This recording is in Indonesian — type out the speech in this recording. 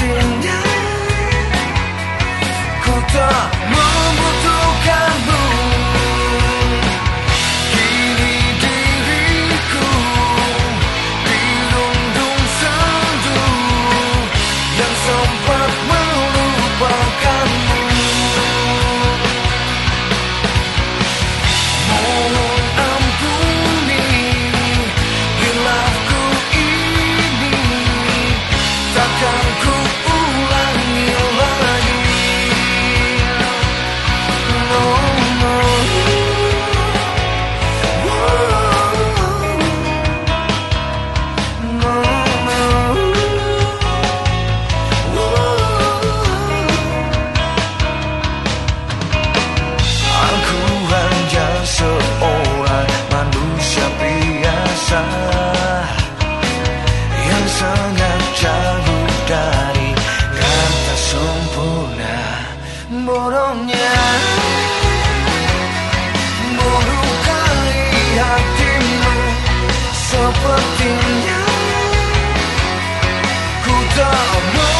indah Ku tak membutuhkanmu No